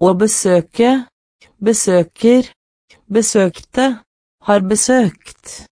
Å besøke, besøker, besøkte, har besøkt.